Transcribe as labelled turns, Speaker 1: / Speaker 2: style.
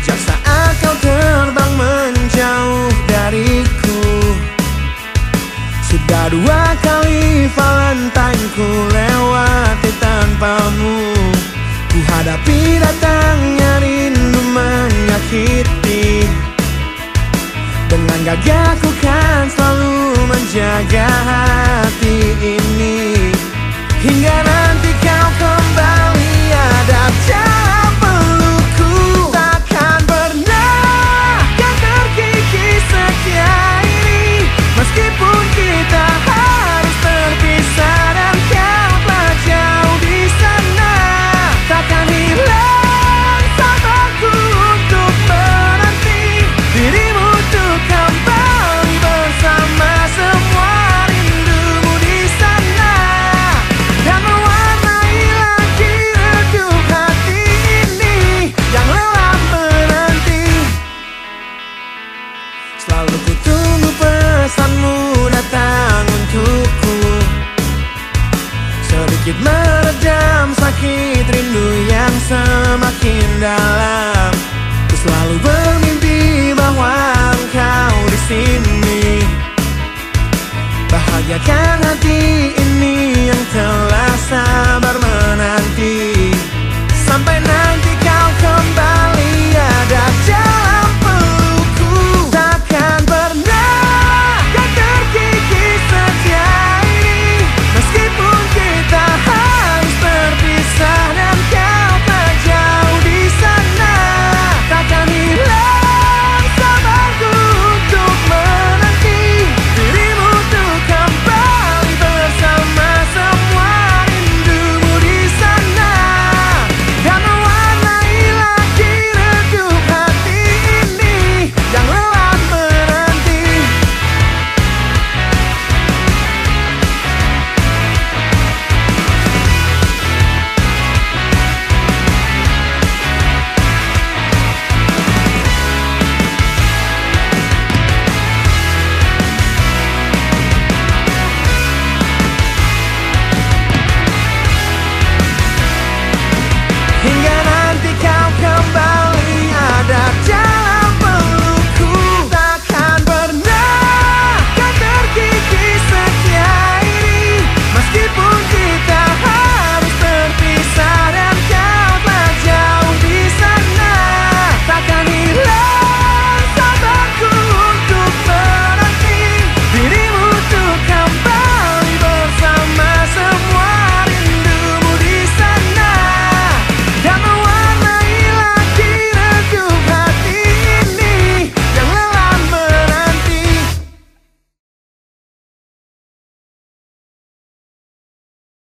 Speaker 1: Sejak saat kau terbang menjauh dariku. Sudah dua kali Valentine ku lewati tanpamu. Ku hadapi datangnya rindu menyakiti. Dengan gagah ku kan selalu menjaga hati ini. Hingga nanti Selalu ku tunggu pesanmu datang untukku. Sedikit meredam sakit rindu yang semakin dalam